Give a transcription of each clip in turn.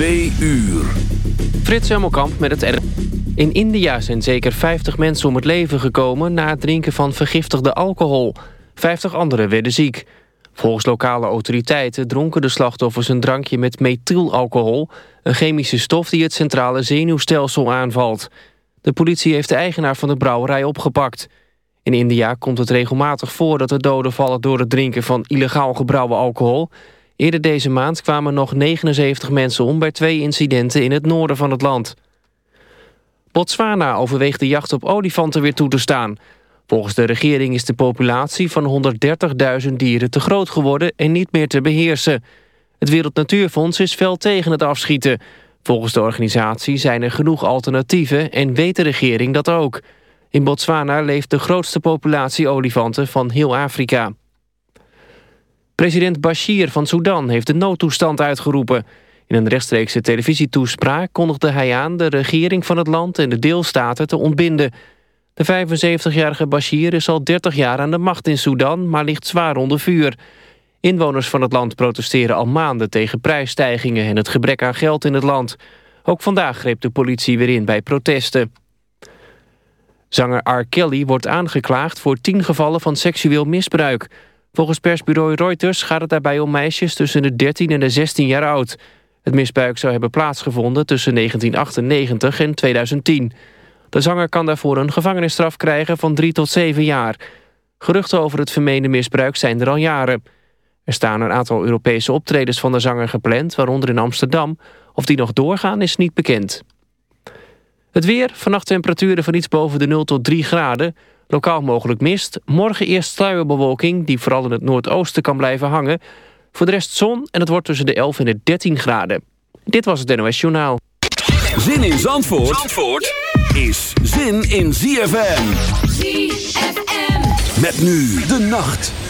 Twee uur. Frits Hemelkamp met het R. In India zijn zeker 50 mensen om het leven gekomen... na het drinken van vergiftigde alcohol. 50 anderen werden ziek. Volgens lokale autoriteiten dronken de slachtoffers een drankje met methylalcohol... een chemische stof die het centrale zenuwstelsel aanvalt. De politie heeft de eigenaar van de brouwerij opgepakt. In India komt het regelmatig voor dat er doden vallen... door het drinken van illegaal gebrouwen alcohol... Eerder deze maand kwamen nog 79 mensen om bij twee incidenten in het noorden van het land. Botswana overweegt de jacht op olifanten weer toe te staan. Volgens de regering is de populatie van 130.000 dieren te groot geworden en niet meer te beheersen. Het Wereld Natuurfonds is fel tegen het afschieten. Volgens de organisatie zijn er genoeg alternatieven en weet de regering dat ook. In Botswana leeft de grootste populatie olifanten van heel Afrika. President Bashir van Sudan heeft de noodtoestand uitgeroepen. In een rechtstreekse televisietoespraak kondigde hij aan... de regering van het land en de deelstaten te ontbinden. De 75-jarige Bashir is al 30 jaar aan de macht in Sudan... maar ligt zwaar onder vuur. Inwoners van het land protesteren al maanden tegen prijsstijgingen... en het gebrek aan geld in het land. Ook vandaag greep de politie weer in bij protesten. Zanger R. Kelly wordt aangeklaagd voor tien gevallen van seksueel misbruik... Volgens persbureau Reuters gaat het daarbij om meisjes tussen de 13 en de 16 jaar oud. Het misbruik zou hebben plaatsgevonden tussen 1998 en 2010. De zanger kan daarvoor een gevangenisstraf krijgen van 3 tot 7 jaar. Geruchten over het vermeende misbruik zijn er al jaren. Er staan een aantal Europese optredens van de zanger gepland... waaronder in Amsterdam. Of die nog doorgaan is niet bekend. Het weer, vannacht temperaturen van iets boven de 0 tot 3 graden... Lokaal mogelijk mist. Morgen eerst sluierbewolking die vooral in het noordoosten kan blijven hangen. Voor de rest zon en het wordt tussen de 11 en de 13 graden. Dit was het NOS Journaal. Zin in Zandvoort, Zandvoort is zin in ZFM. ZFM. Met nu de nacht.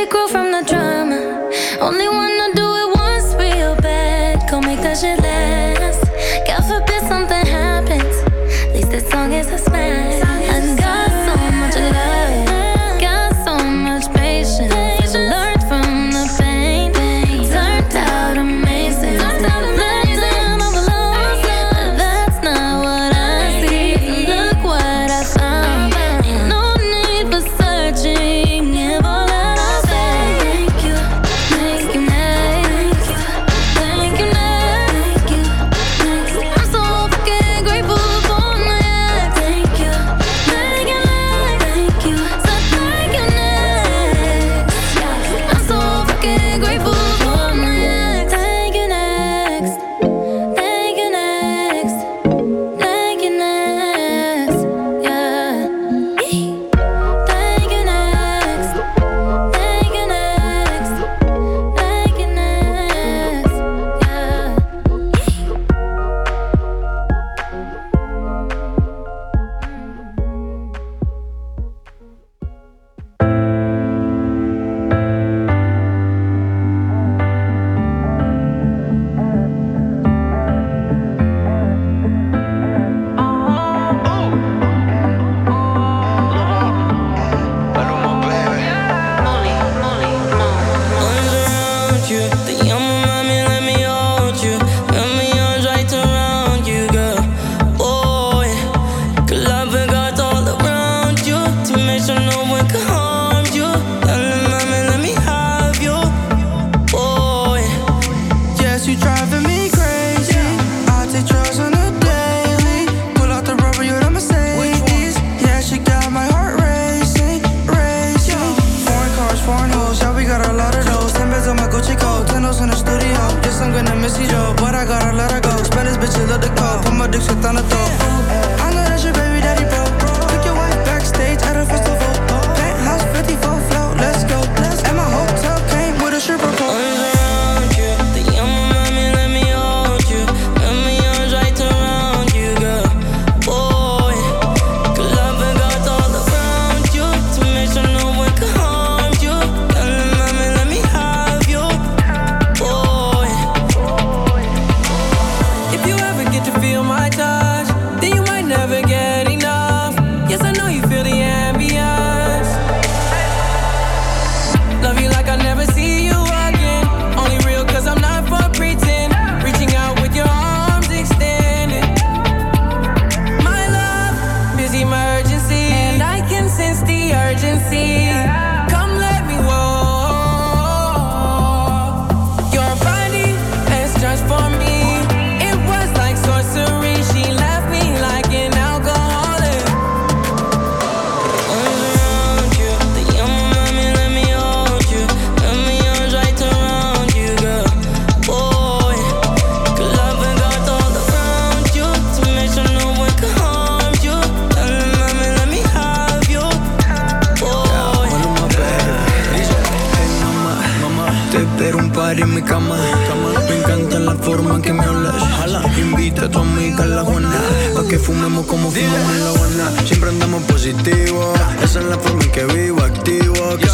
musical from the drama. Only one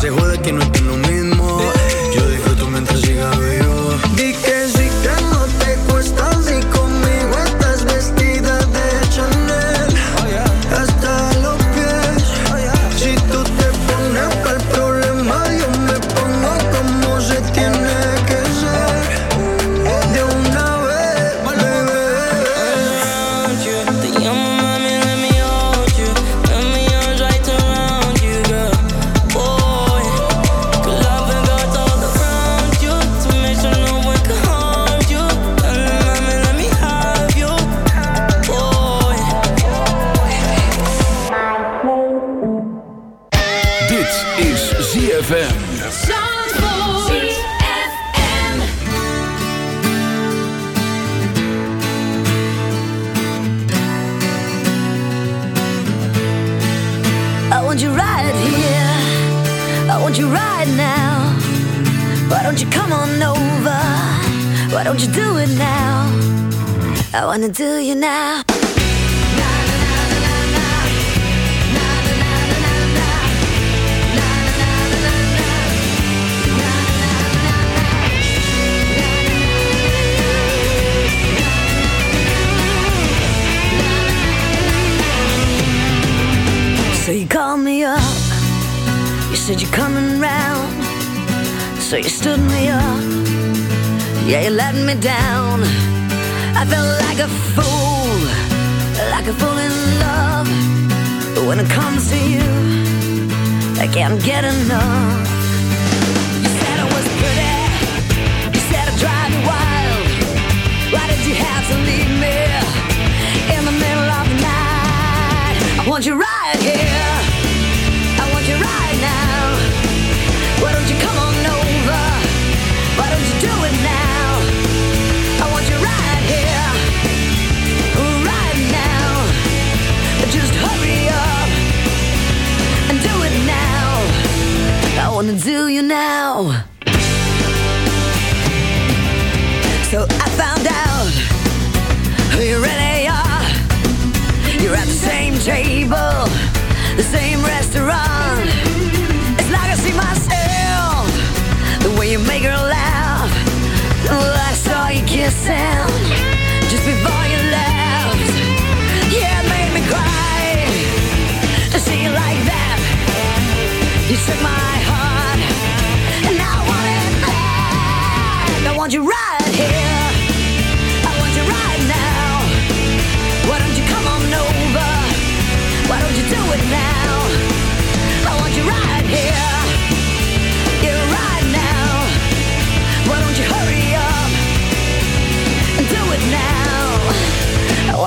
seguro de que no es tu número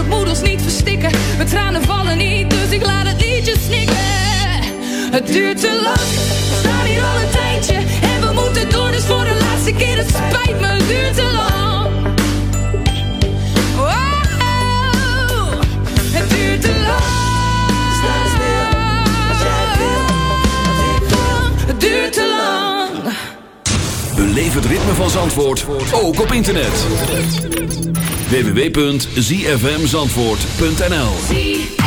het moet ons niet verstikken. Mijn tranen vallen niet, dus ik laat het liedje snikken. Het duurt te lang, we staan hier al een tijdje. En we moeten door, dus voor de laatste keer Het spijt me, het duurt te lang. Duurt te lang. Beleef het ritme van Zandvoort, ook op internet. www.zfmzandvoort.nl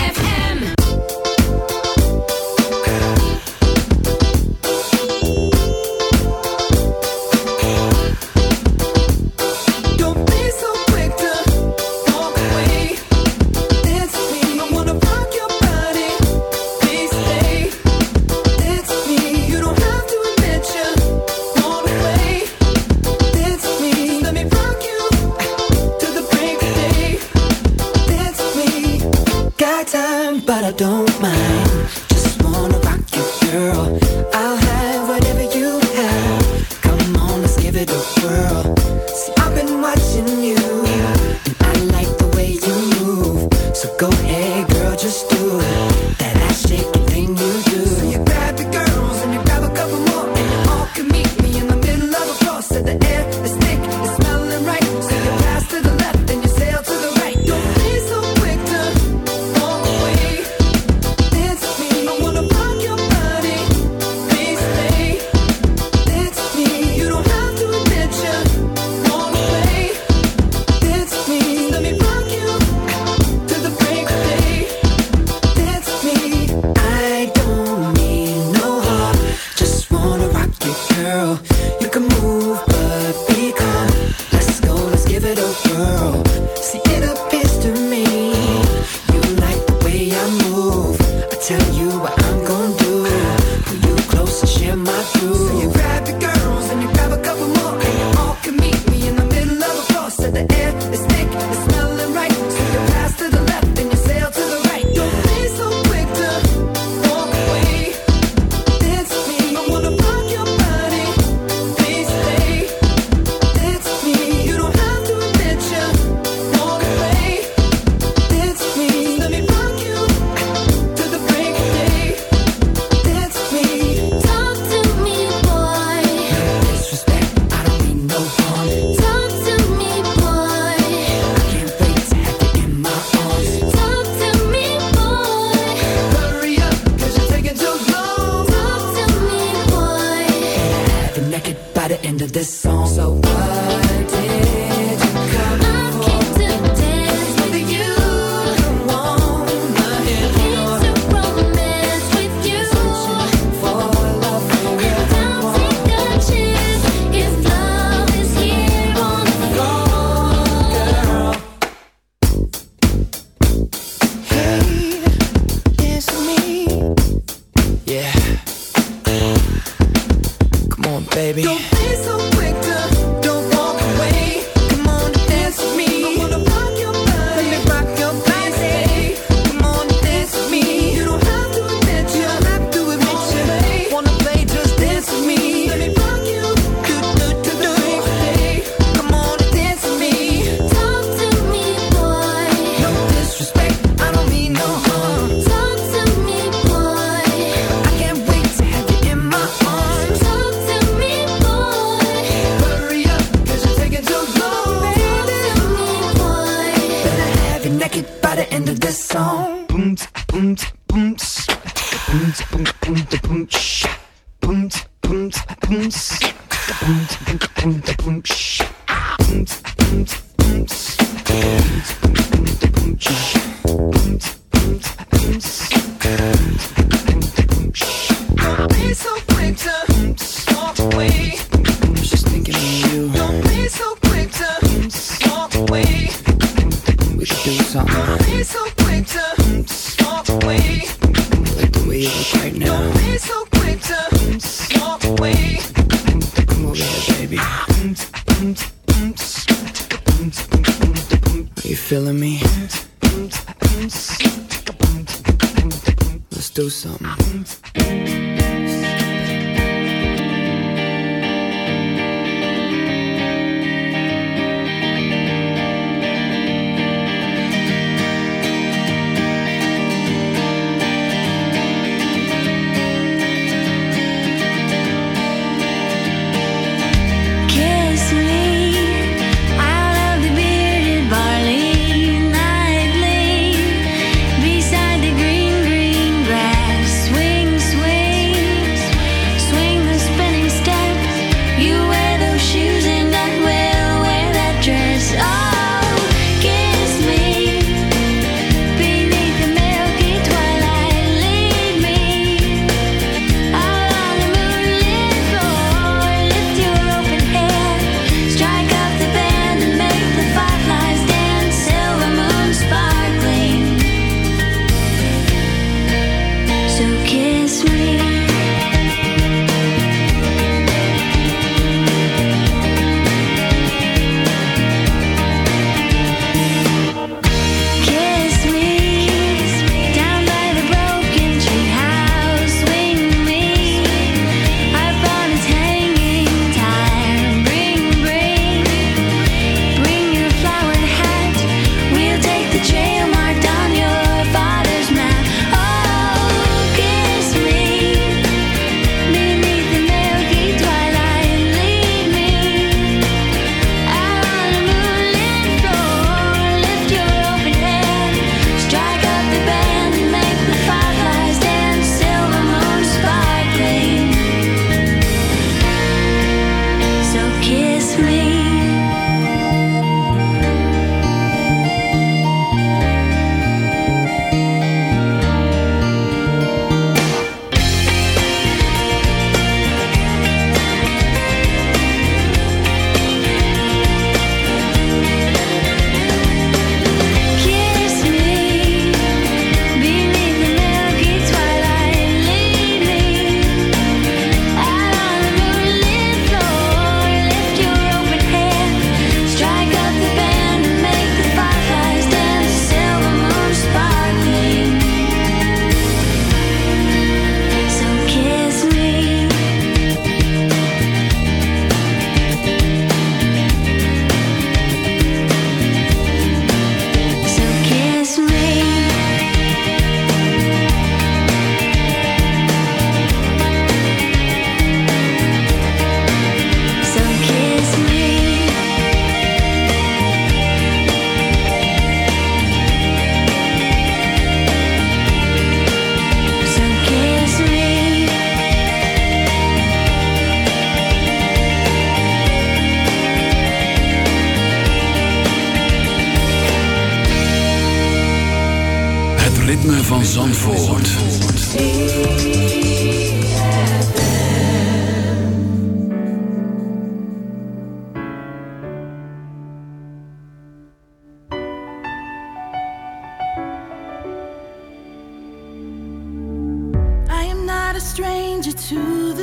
Bye.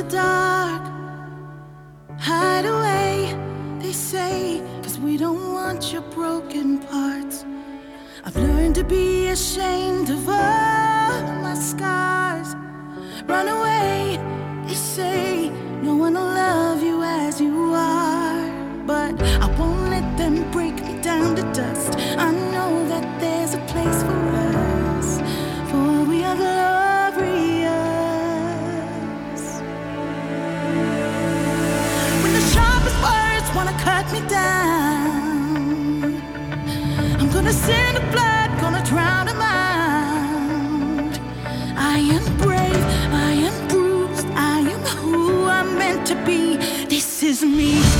the dark. Hide away, they say, cause we don't want your broken parts. I've learned to be ashamed of all my scars. Run away, they say. me.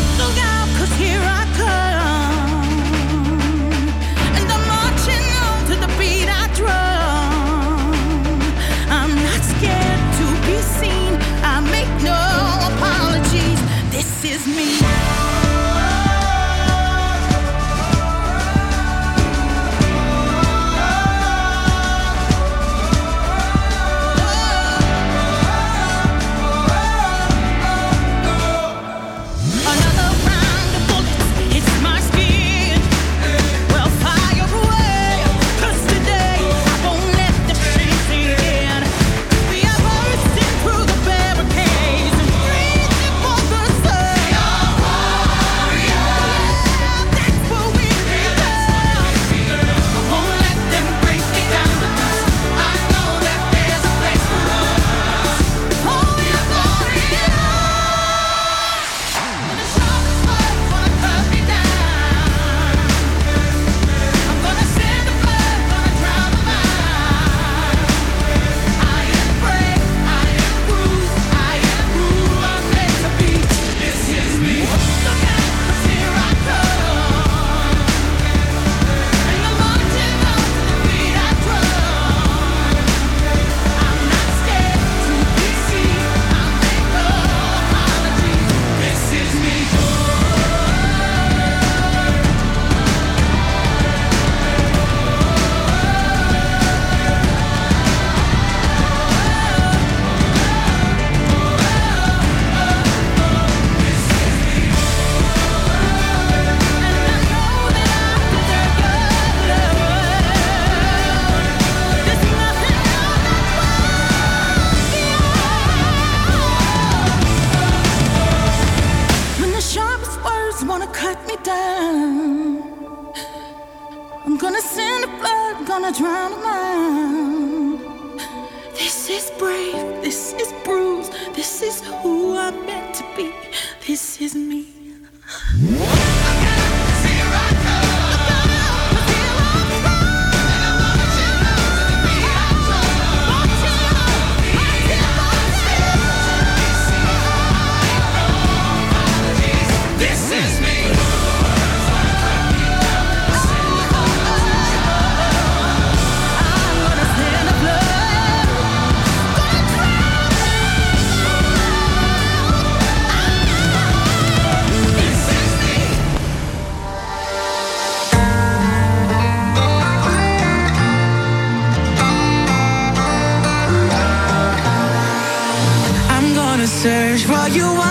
all you want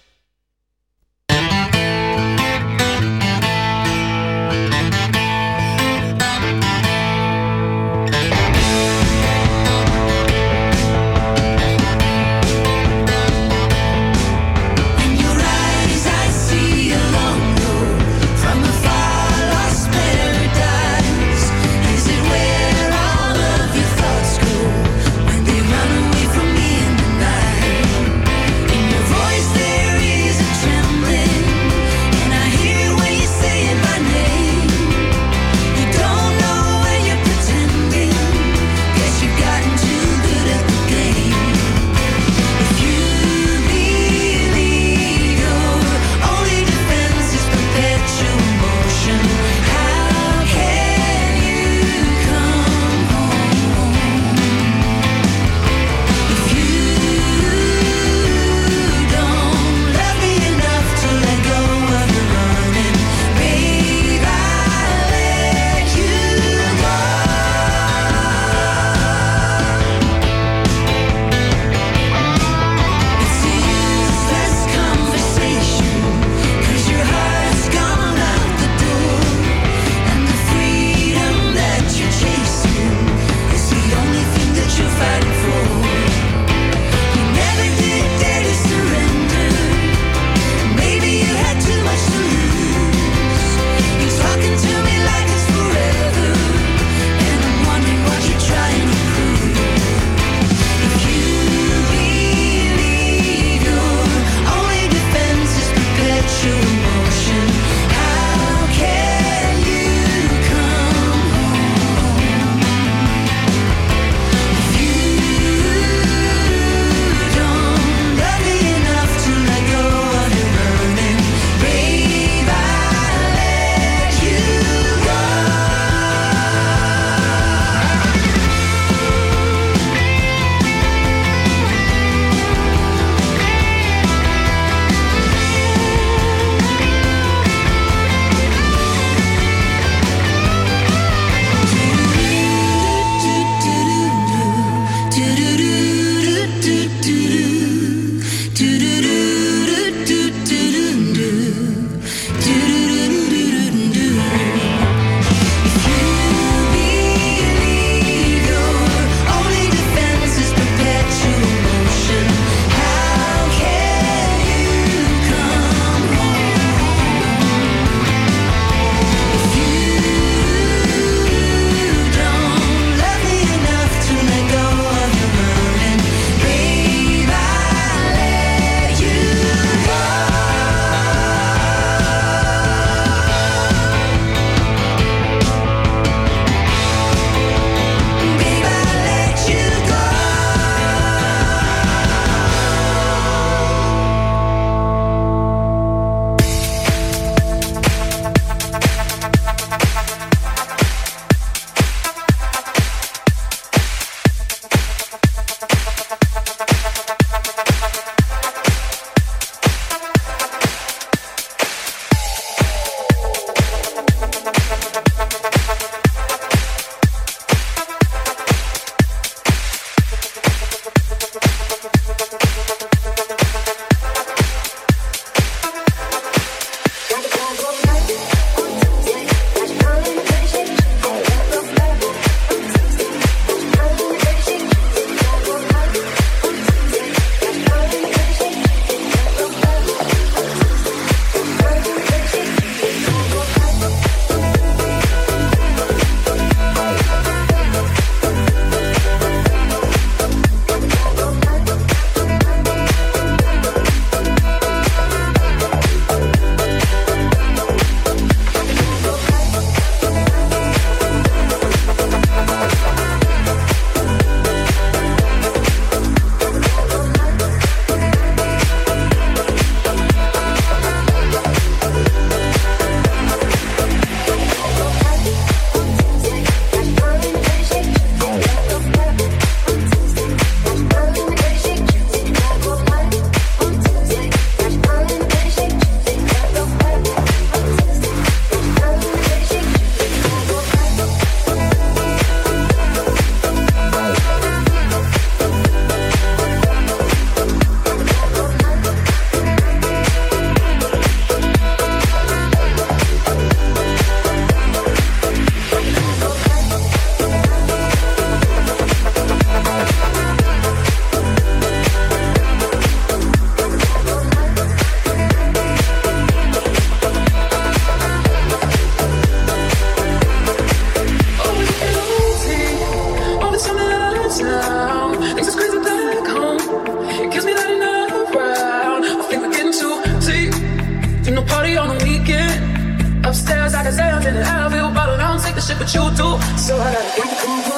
nothing and I feel bottled. I don't take the shit, but you do. So I gotta improve.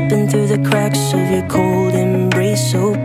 slipping through the cracks of your cold embrace. So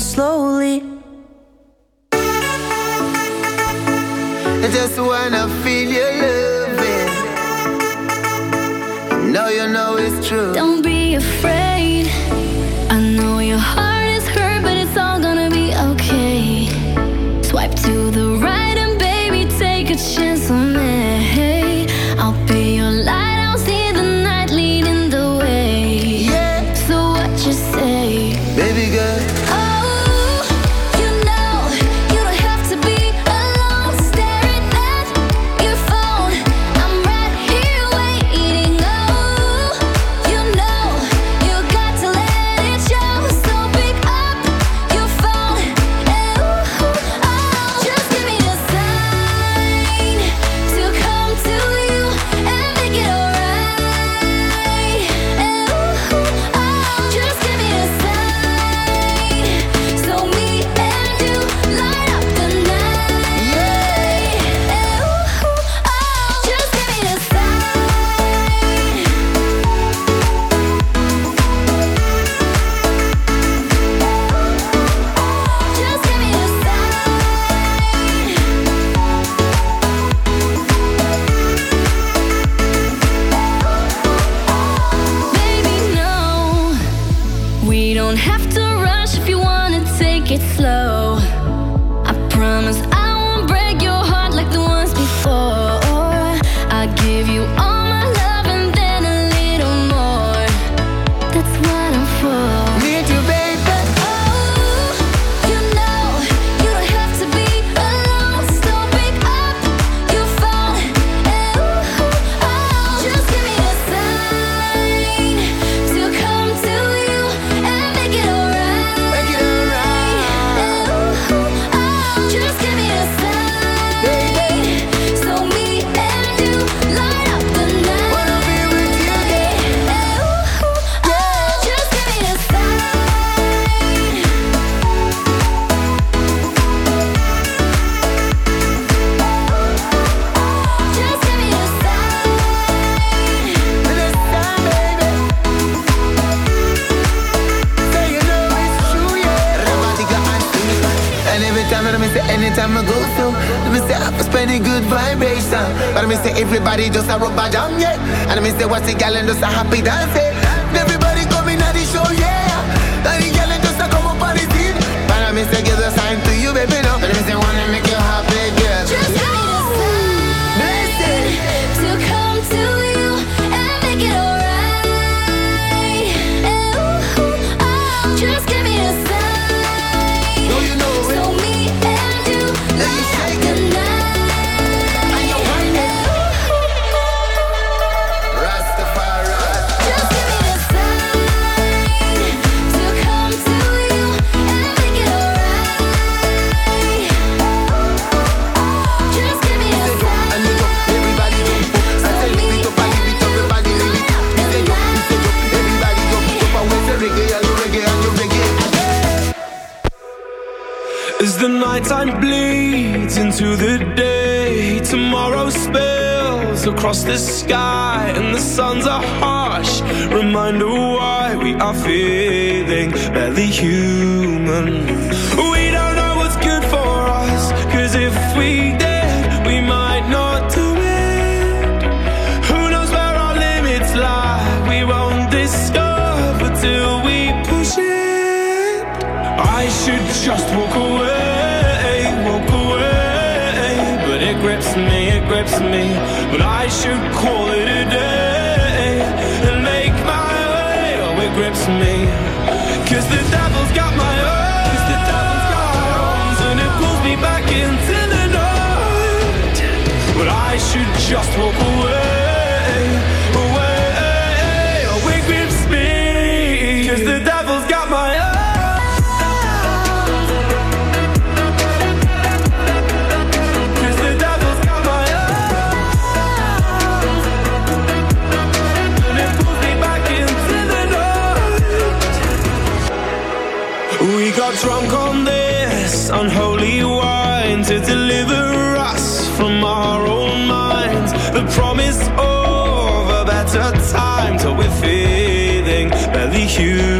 slow the gal and just across the sky and the suns are harsh. Reminder why we are feeling barely human. just will you.